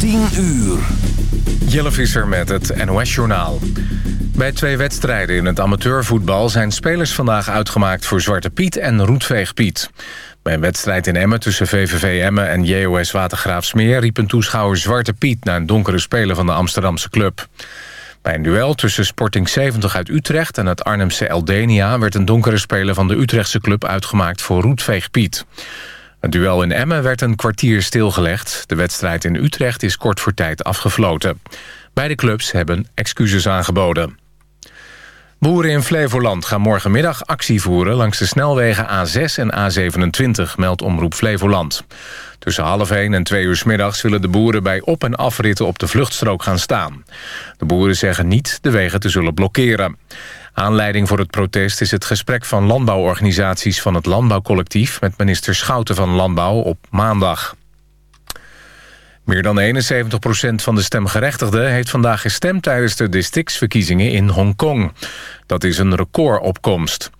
10 uur. Jelle Visser met het NOS-journaal. Bij twee wedstrijden in het amateurvoetbal... zijn spelers vandaag uitgemaakt voor Zwarte Piet en Roetveeg Piet. Bij een wedstrijd in Emmen tussen VVV Emmen en JOS Watergraafsmeer... riep een toeschouwer Zwarte Piet... naar een donkere speler van de Amsterdamse club. Bij een duel tussen Sporting 70 uit Utrecht en het Arnhemse Eldenia... werd een donkere speler van de Utrechtse club uitgemaakt voor Roetveeg Piet. Het duel in Emmen werd een kwartier stilgelegd. De wedstrijd in Utrecht is kort voor tijd afgefloten. Beide clubs hebben excuses aangeboden. Boeren in Flevoland gaan morgenmiddag actie voeren... langs de snelwegen A6 en A27, meldt Omroep Flevoland. Tussen half 1 en 2 uur s middags willen de boeren bij op- en afritten op de vluchtstrook gaan staan. De boeren zeggen niet de wegen te zullen blokkeren. Aanleiding voor het protest is het gesprek van landbouworganisaties van het Landbouwcollectief... met minister Schouten van Landbouw op maandag. Meer dan 71% van de stemgerechtigden heeft vandaag gestemd... tijdens de districtsverkiezingen in Hongkong. Dat is een recordopkomst.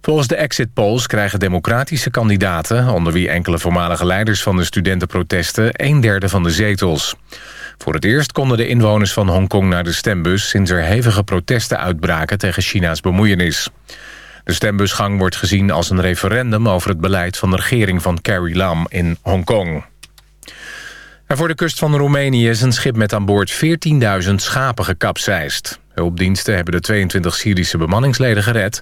Volgens de exit polls krijgen democratische kandidaten... onder wie enkele voormalige leiders van de studentenprotesten... een derde van de zetels. Voor het eerst konden de inwoners van Hongkong naar de stembus... sinds er hevige protesten uitbraken tegen China's bemoeienis. De stembusgang wordt gezien als een referendum... over het beleid van de regering van Carrie Lam in Hongkong. En voor de kust van Roemenië is een schip met aan boord 14.000 schapen gekapseist. Hulpdiensten hebben de 22 Syrische bemanningsleden gered.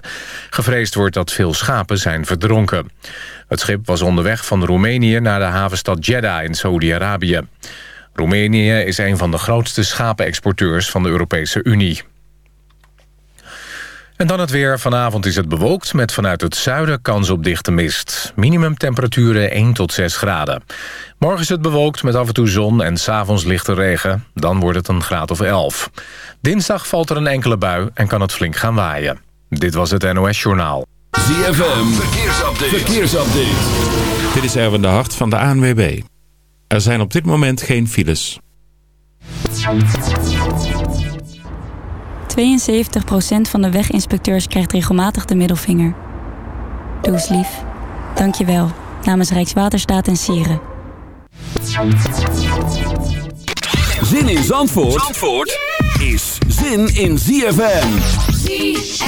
Gevreesd wordt dat veel schapen zijn verdronken. Het schip was onderweg van Roemenië naar de havenstad Jeddah in Saudi-Arabië. Roemenië is een van de grootste schapenexporteurs van de Europese Unie. En dan het weer. Vanavond is het bewolkt met vanuit het zuiden kans op dichte mist. Minimumtemperaturen 1 tot 6 graden. Morgen is het bewolkt met af en toe zon en s'avonds lichte regen. Dan wordt het een graad of 11. Dinsdag valt er een enkele bui en kan het flink gaan waaien. Dit was het NOS Journaal. ZFM, verkeersupdate. verkeersupdate. Dit is Erwin de Hart van de ANWB. Er zijn op dit moment geen files. 72% van de weginspecteurs krijgt regelmatig de middelvinger. Doe eens lief. Dank je wel. Namens Rijkswaterstaat en Sieren. Zin in Zandvoort, Zandvoort is zin in ZFM. ZFM.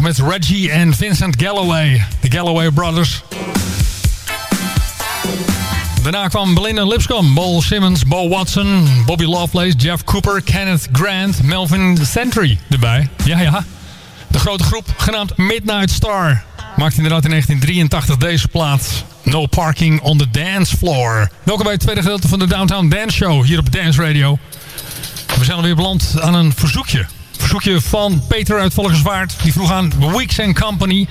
Jaren 70 met Reggie en Vincent Galloway. De Galloway Brothers. Daarna kwam Belinda Lipscomb, Paul Simmons, Bo Watson, Bobby Lovelace, Jeff Cooper, Kenneth Grant, Melvin Sentry erbij. Ja, ja. De grote groep, genaamd Midnight Star, maakte inderdaad in 1983 deze plaat. No Parking on the Dance Floor. Welkom bij het tweede gedeelte van de Downtown Dance Show hier op Dance Radio. We zijn alweer beland aan een verzoekje verzoekje van Peter uit Volgerswaard. Die vroeg aan Weeks Company.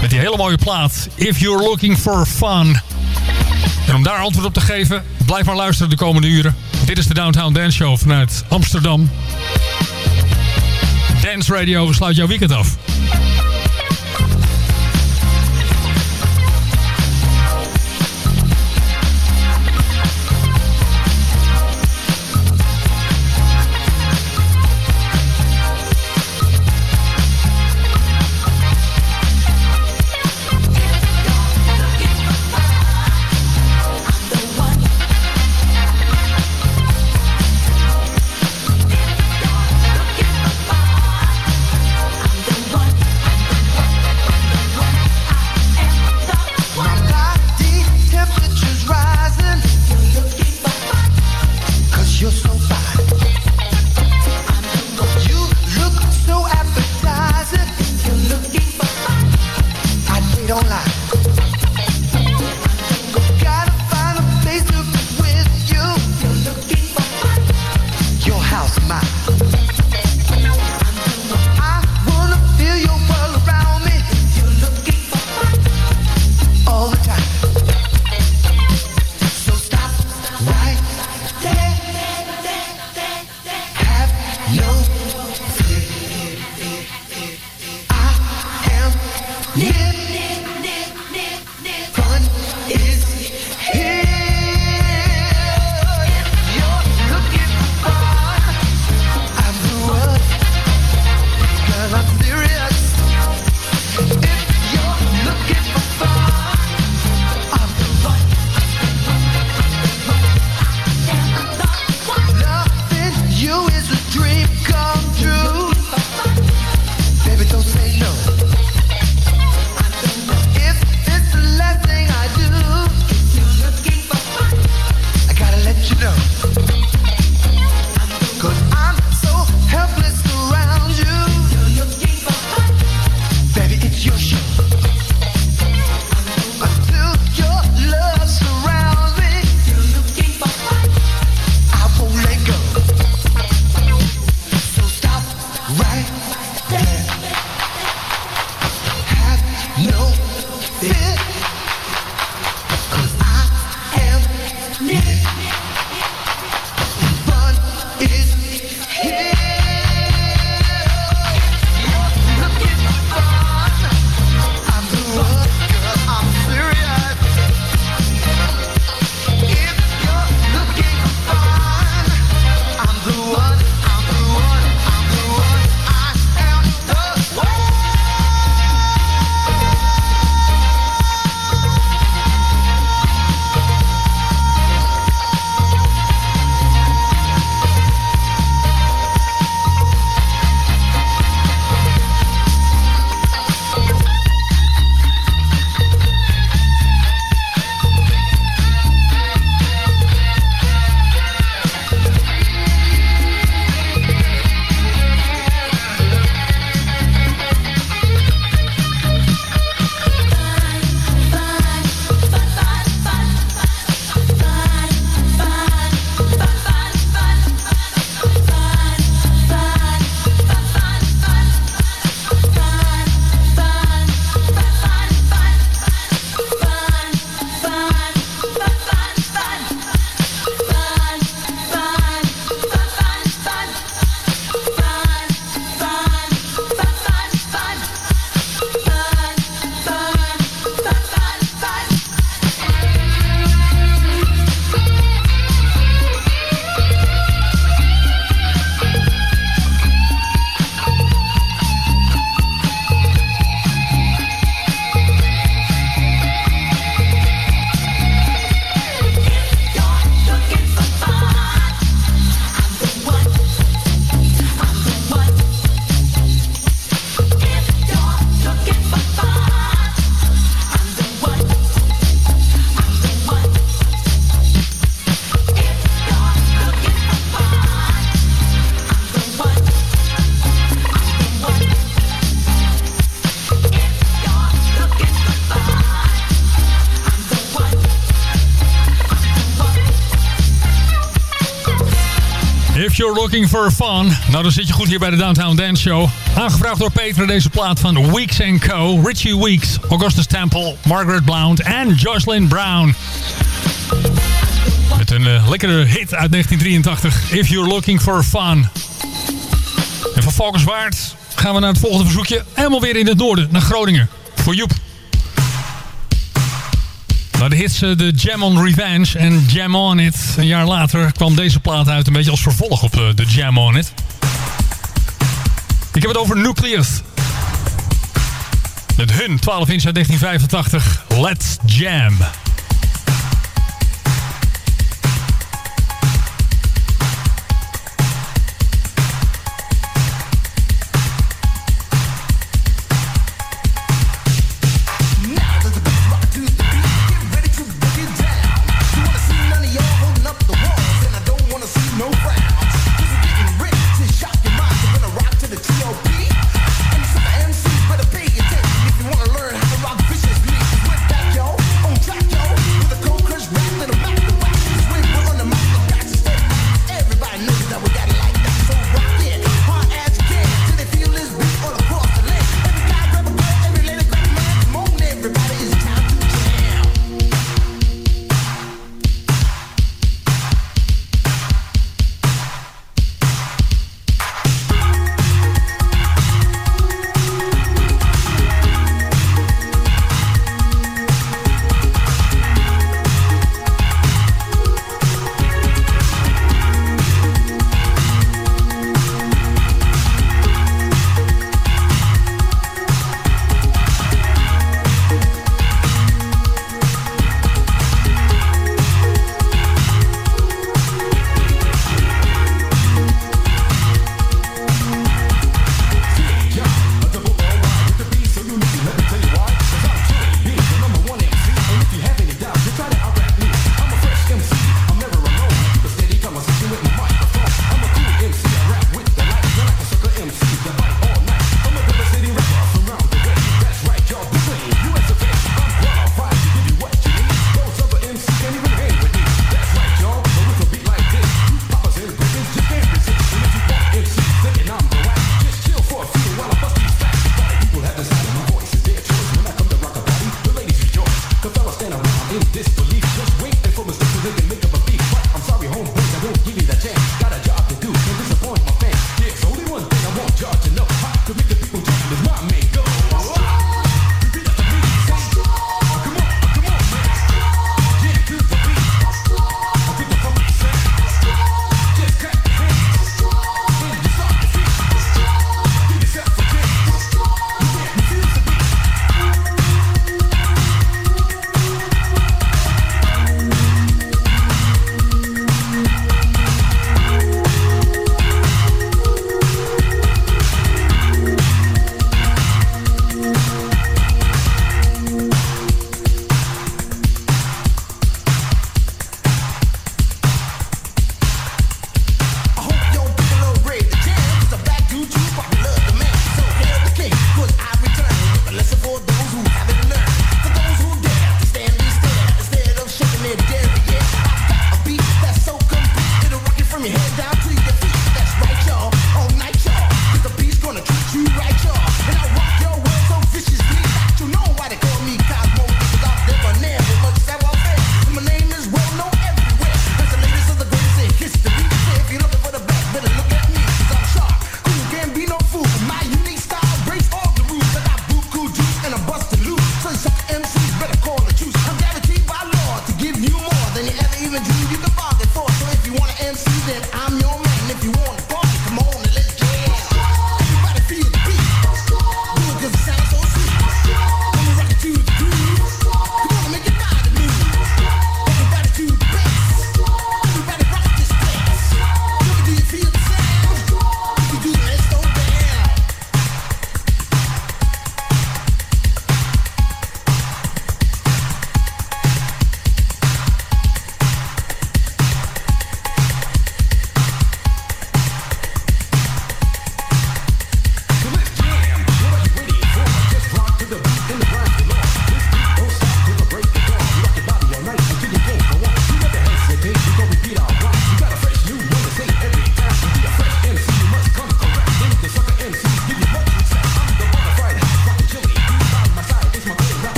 Met die hele mooie plaat. If You're Looking For Fun. En om daar antwoord op te geven, blijf maar luisteren de komende uren. Dit is de Downtown Dance Show vanuit Amsterdam. Dance Radio sluit jouw weekend af. You're Looking for Fun. Nou, dan zit je goed hier bij de Downtown Dance Show. Aangevraagd door Peter deze plaat van Weeks Co. Richie Weeks, Augustus Temple, Margaret Blount en Jocelyn Brown. Met een uh, lekkere hit uit 1983. If You're Looking for Fun. En van Valkenswaard gaan we naar het volgende verzoekje. Helemaal weer in het noorden, naar Groningen. Voor Joep. Nou, de hits uh, de Jam on Revenge en Jam on It. Een jaar later kwam deze plaat uit een beetje als vervolg op uh, de Jam on It. Ik heb het over Nucleus. Met hun 12 inch uit 1985. Let's Jam.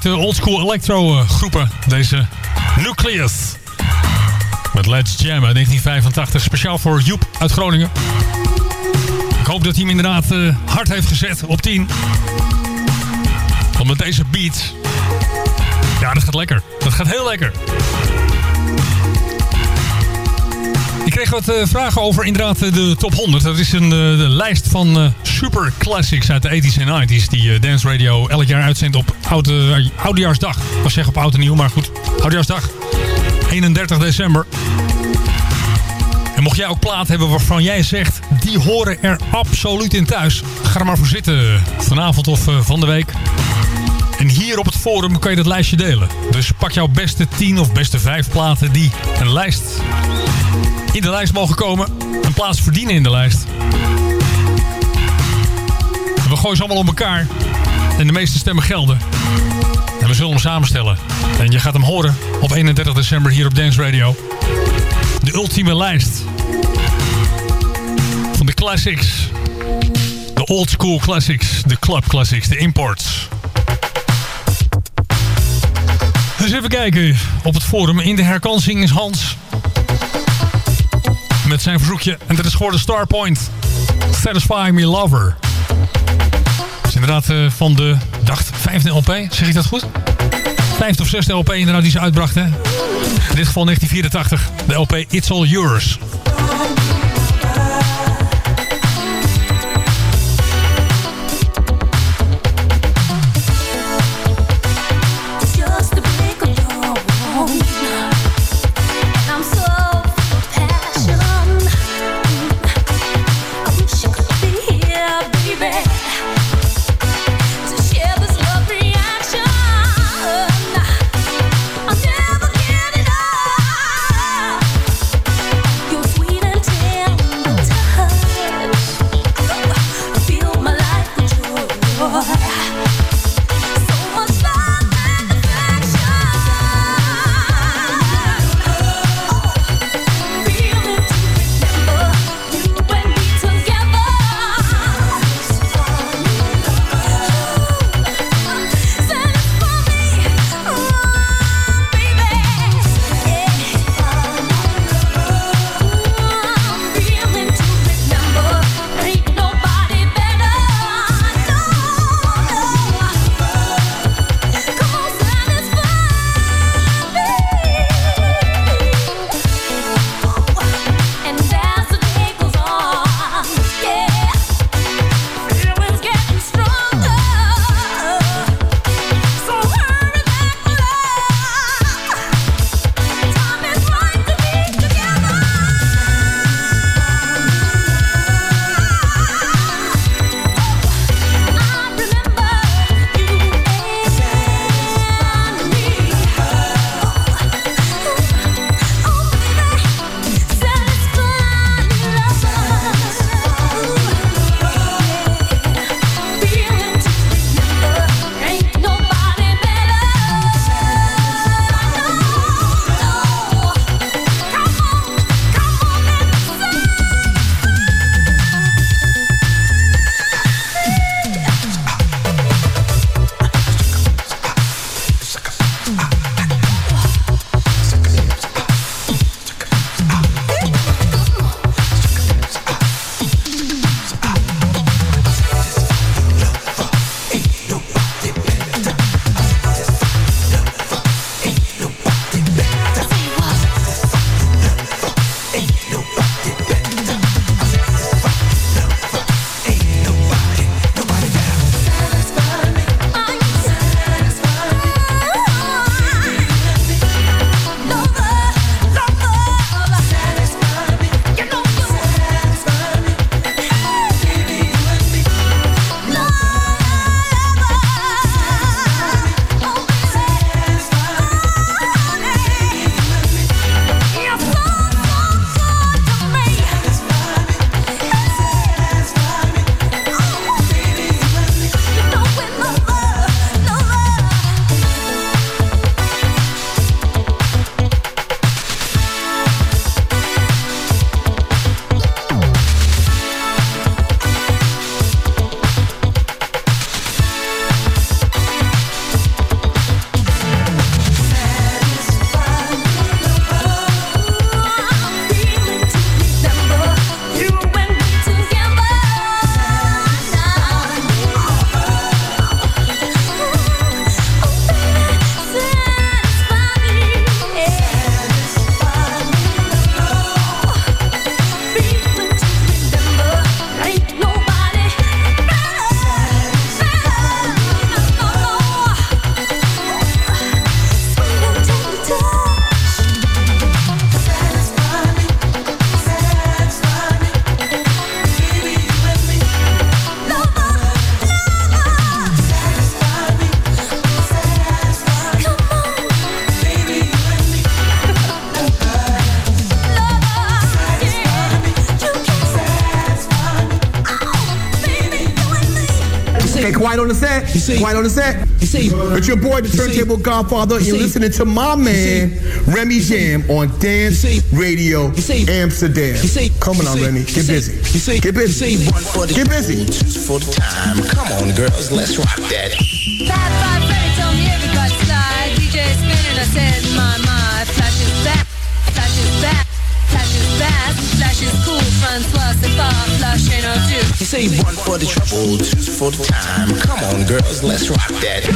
Favoriete oldschool electro eh, groepen. Deze Nucleus. Met Let's Jam uit 1985. Speciaal voor Joep uit Groningen. Ik hoop dat hij hem inderdaad uh, hard heeft gezet op 10. Want met deze beat... Ja, dat gaat lekker. Dat gaat heel lekker. Ik kreeg wat uh, vragen over inderdaad de top 100. Dat is een uh, de lijst van super classics uit de 80s en 90s... die Dance Radio elk jaar uitzendt op oude, Oudejaarsdag. Ik was zeggen op Oud en Nieuw, maar goed. Oudejaarsdag. 31 december. En mocht jij ook plaat hebben waarvan jij zegt... die horen er absoluut in thuis. Ga er maar voor zitten. Vanavond of van de week. En hier op het forum kan je dat lijstje delen. Dus pak jouw beste 10 of beste 5 platen die een lijst in de lijst mogen komen. Een plaats verdienen in de lijst. we gooien ze allemaal op elkaar. En de meeste stemmen gelden. En we zullen hem samenstellen. En je gaat hem horen op 31 december hier op Dance Radio. De ultieme lijst. Van de classics. De old school classics. De club classics. De imports. Dus even kijken op het forum. In de herkansing is Hans met zijn verzoekje. En dat is geworden Starpoint. Satisfy Me Lover. Dat is inderdaad uh, van de, dacht, vijfde LP. Zeg ik dat goed? Vijfde of zesde LP inderdaad die ze uitbrachten. In dit geval 1984. De LP It's All Yours. Quiet on the set. quiet on the set. It's your boy, the Turntable Godfather. and You're listening to my man, Remy Jam, on Dance Radio Amsterdam. Come on, Remy. Get busy. Get busy. Get busy. For the time. Come on, girls, let's rock that. Five, five, Freddy told me everybody slide. DJ spinning, I said, my, my. Flash is back, flash is back, flash is fast, flash is cool. Francois, c'est pas flash ain't no. You say one for the trouble, two for the time. Come on, girls, let's rock that.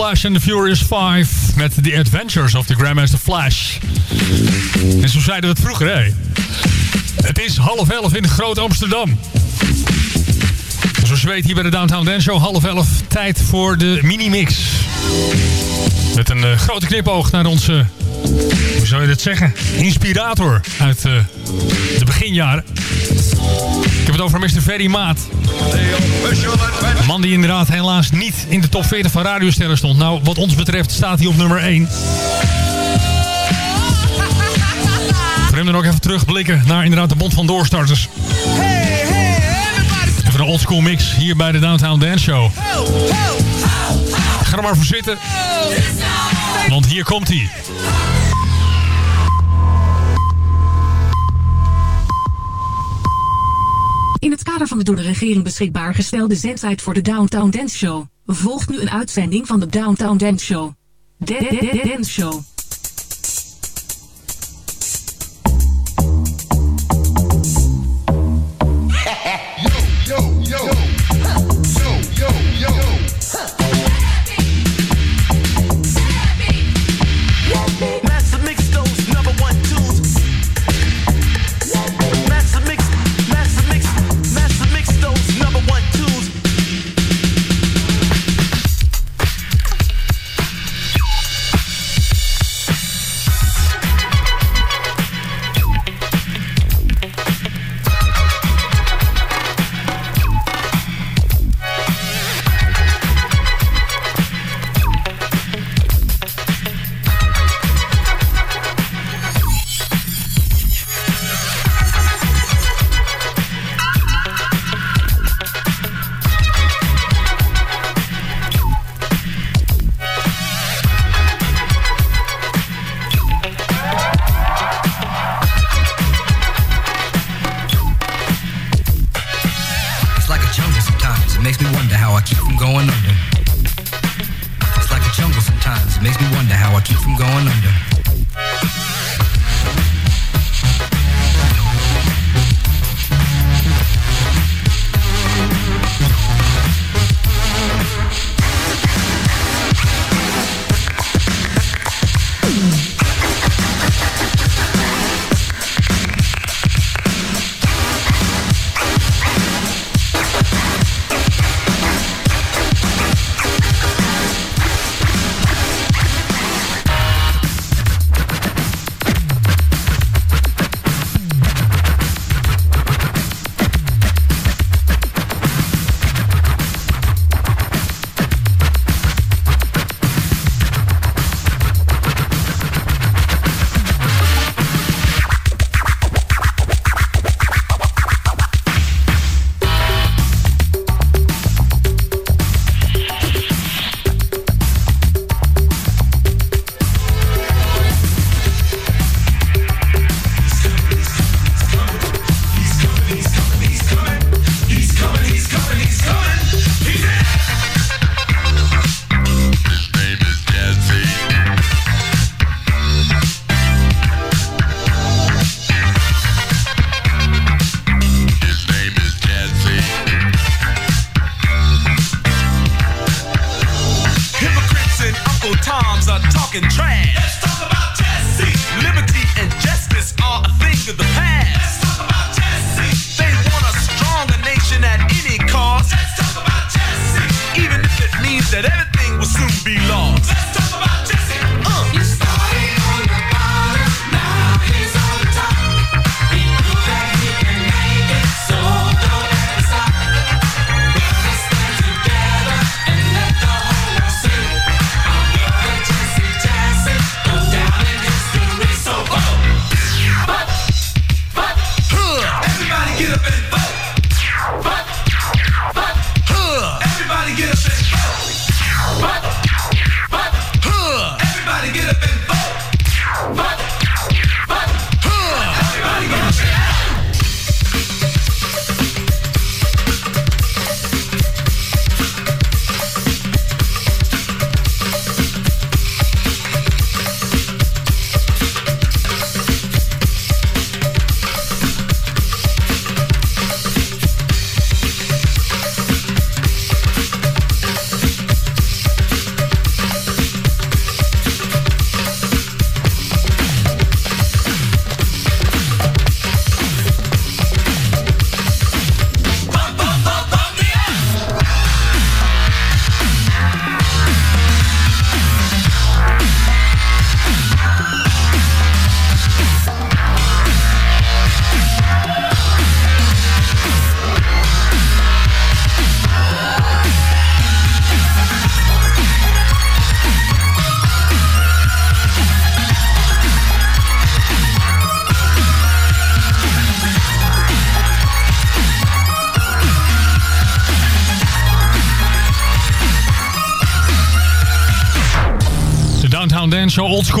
Flash en The Furious 5 met The Adventures of the Grandmaster Flash. En zo zeiden we het vroeger, hè. Het is half elf in Groot Amsterdam. Zoals je weet hier bij de Downtown Dance Show half elf tijd voor de mini-mix. Met een eh, grote knipoog naar onze, hoe zou je dat zeggen, inspirator uit eh, de beginjaren. Ik heb het over Mr. Ferry Maat. Man die inderdaad helaas niet in de top 40 van radiosterren stond. Nou, wat ons betreft staat hij op nummer 1. Voor hem dan ook even terugblikken naar inderdaad de Bond van Doorstarters. Even een oldschool mix hier bij de Downtown Dance Show. Ga er maar voor zitten. Want hier komt hij. In het kader van de door de regering beschikbaar gestelde zendtijd voor de Downtown Dance Show, volgt nu een uitzending van de Downtown Dance Show. De de Dance Show. Soon be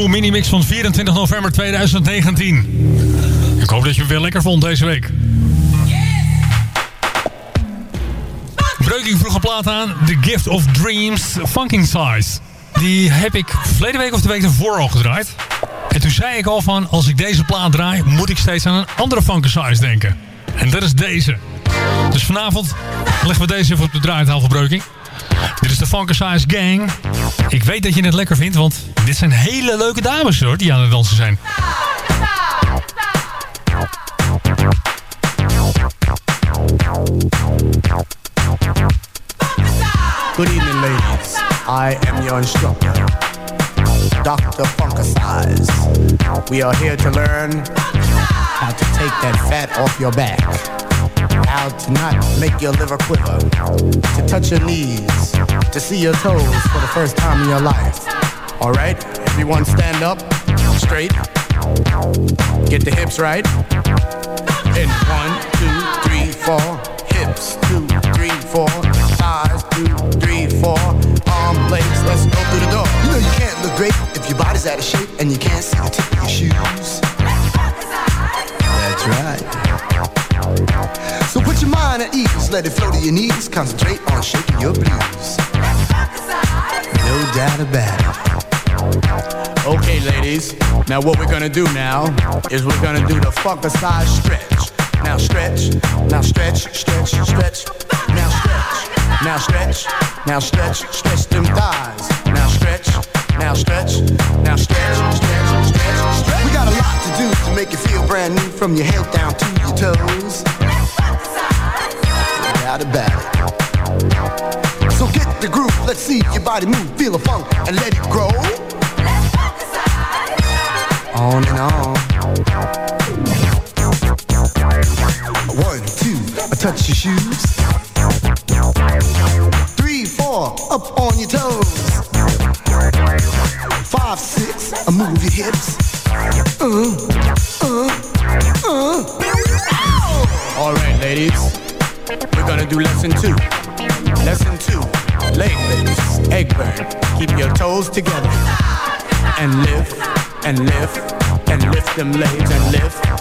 Dance Show Old School Mini Mix van 24 november 2019. Ik hoop dat je hem weer lekker vond deze week. Breuking vroeg een plaat aan. The Gift of Dreams Funking Size. Die heb ik verleden week of de week ervoor al gedraaid. En toen zei ik al van, als ik deze plaat draai... moet ik steeds aan een andere funky size denken. En dat is deze. Dus vanavond leggen we deze even op de draaitafel, Breuking. Dit is de Funky Size Gang. Ik weet dat je het lekker vindt, want dit zijn hele leuke dames hoor, die aan het dansen zijn. Good evening, ladies. I am your instructor, Dr. Funkasize. We are here to learn how to take that fat off your back, how to not make your liver quiver, to touch your knees, to see your toes for the first time in your life. All right, everyone stand up, straight, get the hips right. And one, two, three, four, hips, two, three, four, thighs, two, three, four, arm, legs, let's go through the door. You know you can't look great if your body's out of shape and you can't see the tip of your shoes. That's right. So put at ease, let it flow to your knees, concentrate on shaking your blues. No doubt about it. Okay, ladies. Now what we're gonna do now is we're gonna do the funker stretch. Now stretch, now stretch, stretch, stretch. Now stretch, now stretch, now stretch, stretch them thighs. Now stretch, now stretch, now stretch, stretch, stretch, stretch. We got a lot to do to make you feel brand new from your head down to your toes. Doubt about it. So get the groove, let's see your body move, feel the funk, and let it grow. On and on. One, two, I touch your shoes. Lift and lift them legs and lift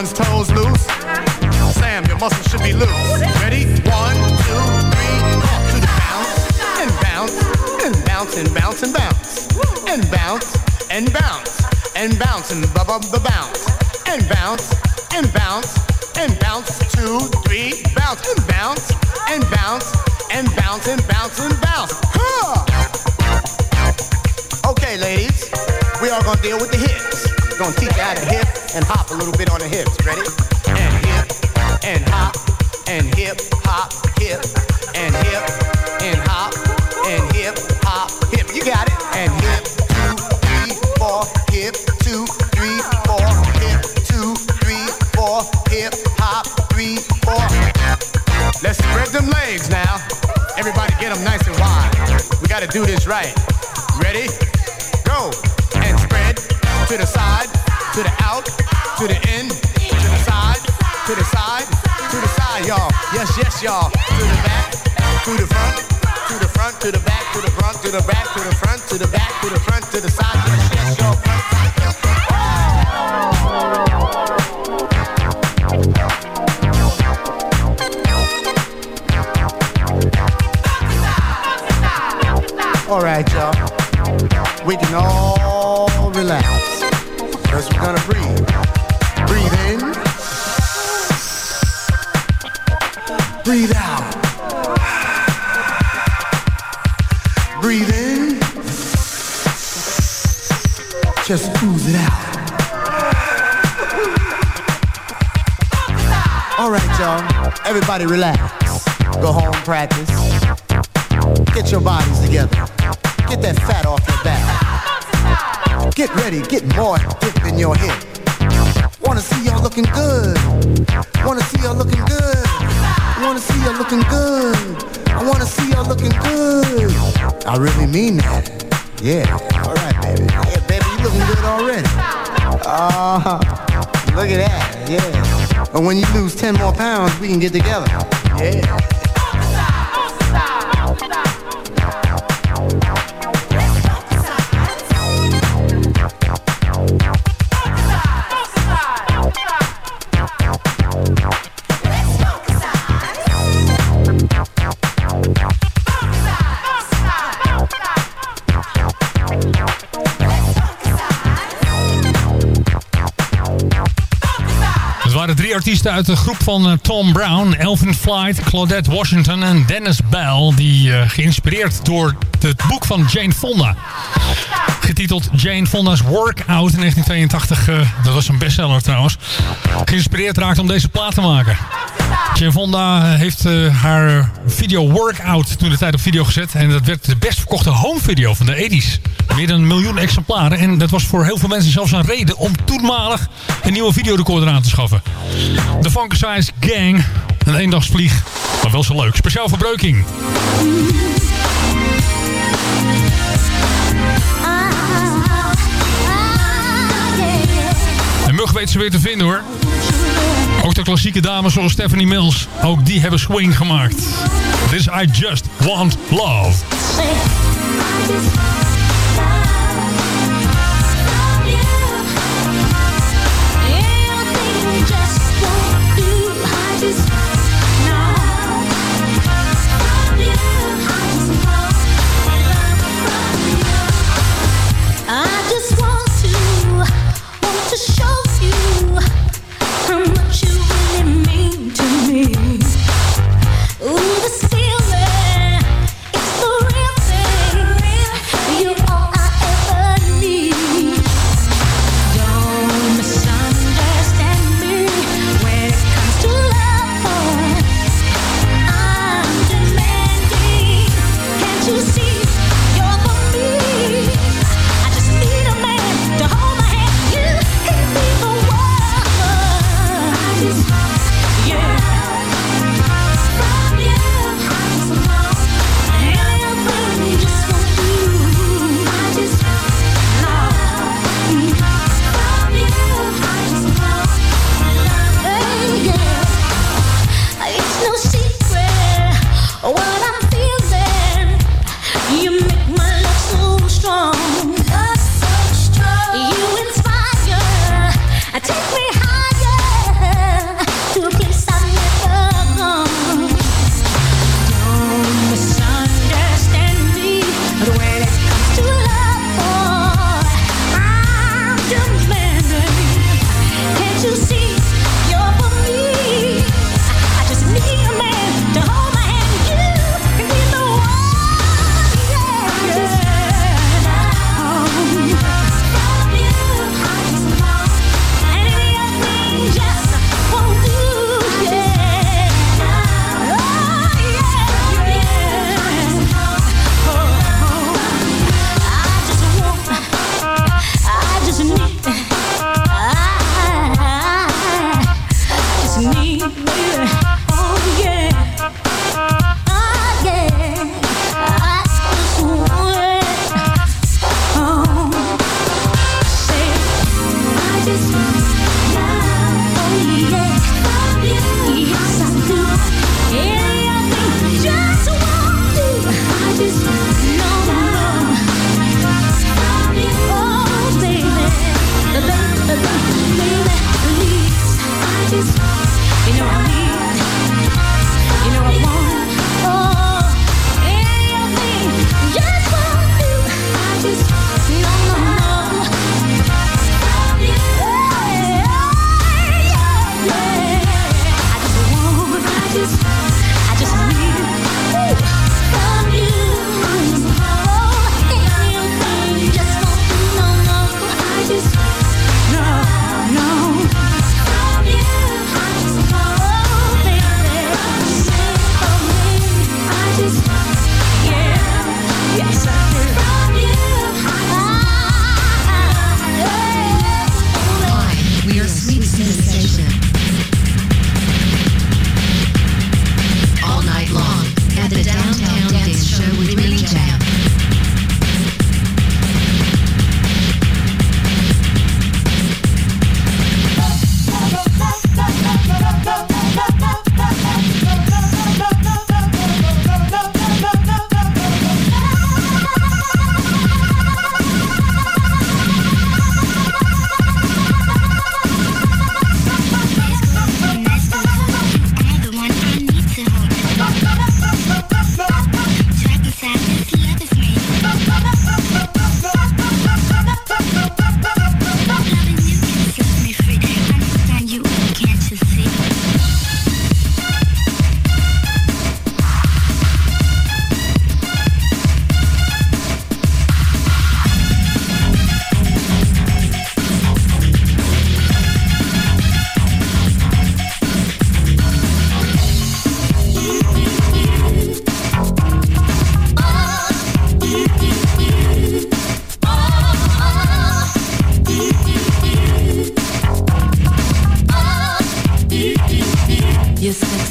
one's toes gotta do this right. Ready? Go and spread to the side, to the out, to the end, to the side, to the side, to the side, y'all. Yes, yes, y'all. To the back, to the front, to the front, to the back, to the front, to the back, to the front, to the back, to the front, relax, go home, practice, get your bodies together, get that fat off your back, get ready, get more. pounds, we can get together. Yeah. artiesten uit de groep van eh, Tom Brown, Elvin Flight, Claudette Washington en Dennis Bell. Die eh, geïnspireerd door het boek van Jane Fonda. Getiteld Jane Fonda's Workout in 1982. Eh, dat was een bestseller trouwens. Geïnspireerd raakt om deze plaat te maken. Javonda heeft eh, haar video Workout toen de tijd op video gezet. En dat werd de best verkochte home video van de 80s. Meer dan een miljoen exemplaren. En dat was voor heel veel mensen zelfs een reden om toenmalig een nieuwe videorecorder aan te schaffen. De Funk Gang. Een eendagsvlieg. Maar wel zo leuk. Speciaal voor ah, ah, ah, De mug weet ze weer te vinden hoor. Ook de klassieke dames zoals Stephanie Mills, ook die hebben swing gemaakt. This I Just Want Love.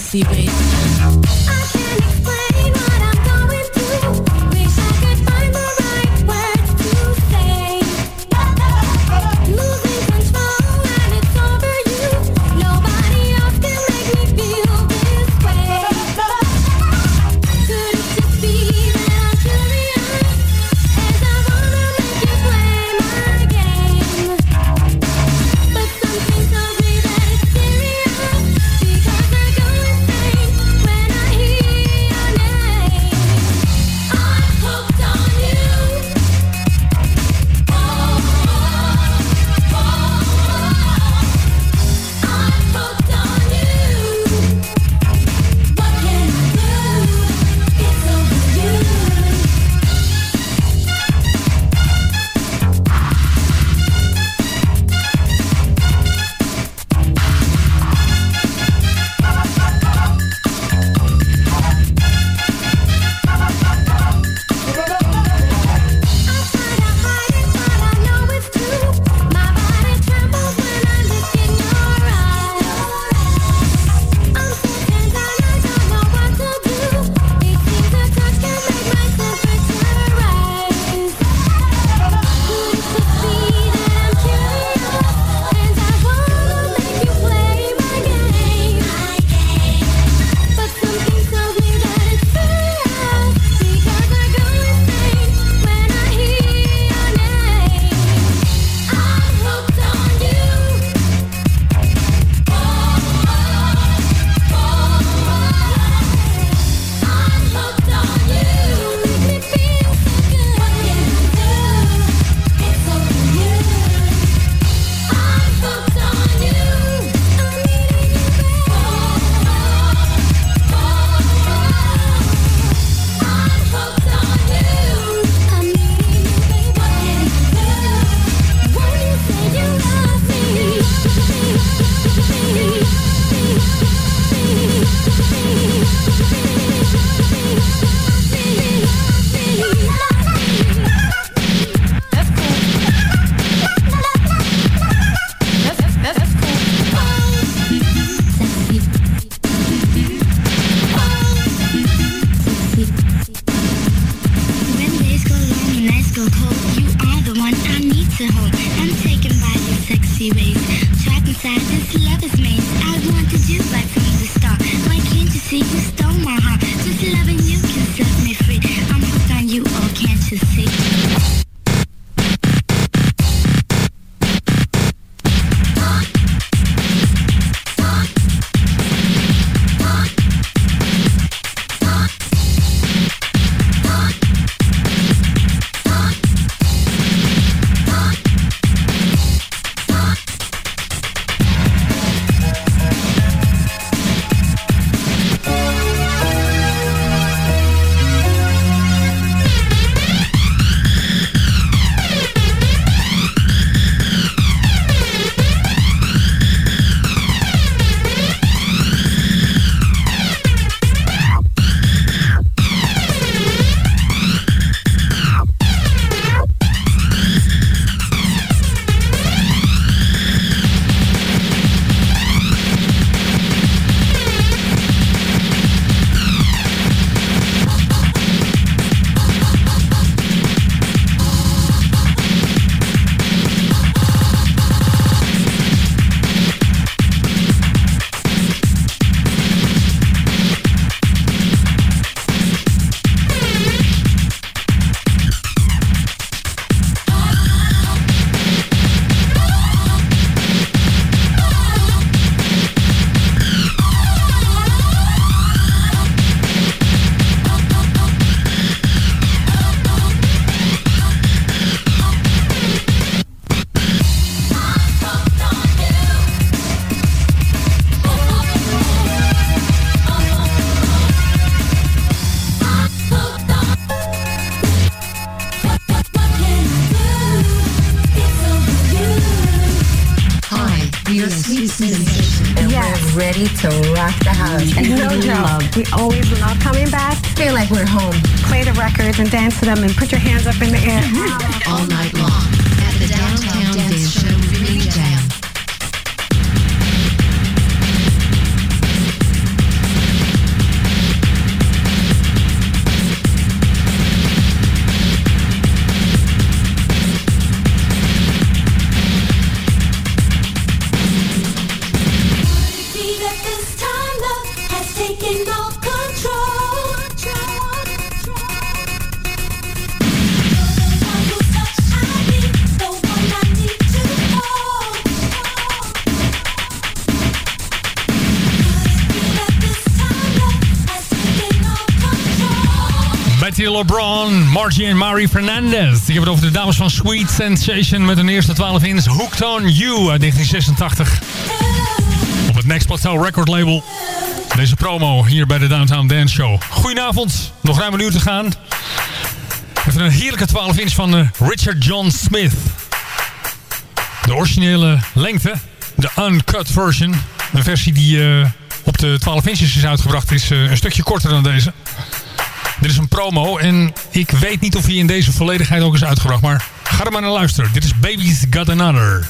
Fancy baby. Records and dance Betty LeBron, Margie en Mari Fernandez. Ik heb het over de dames van Sweet Sensation met hun eerste 12 ins Hooked on You uit 1986. Op het Next Plateau Record label. Deze promo hier bij de Downtown Dance Show. Goedenavond, nog ruim een uur te gaan. Even een heerlijke 12 inch van eh, Richard John Smith. De originele lengte, de uncut version. Een versie die eh, op de 12 inches is uitgebracht is eh, een stukje korter dan deze. Dit is een promo en ik weet niet of hij in deze volledigheid ook is uitgebracht. Maar ga er maar naar luisteren. Dit is Baby's Got Another.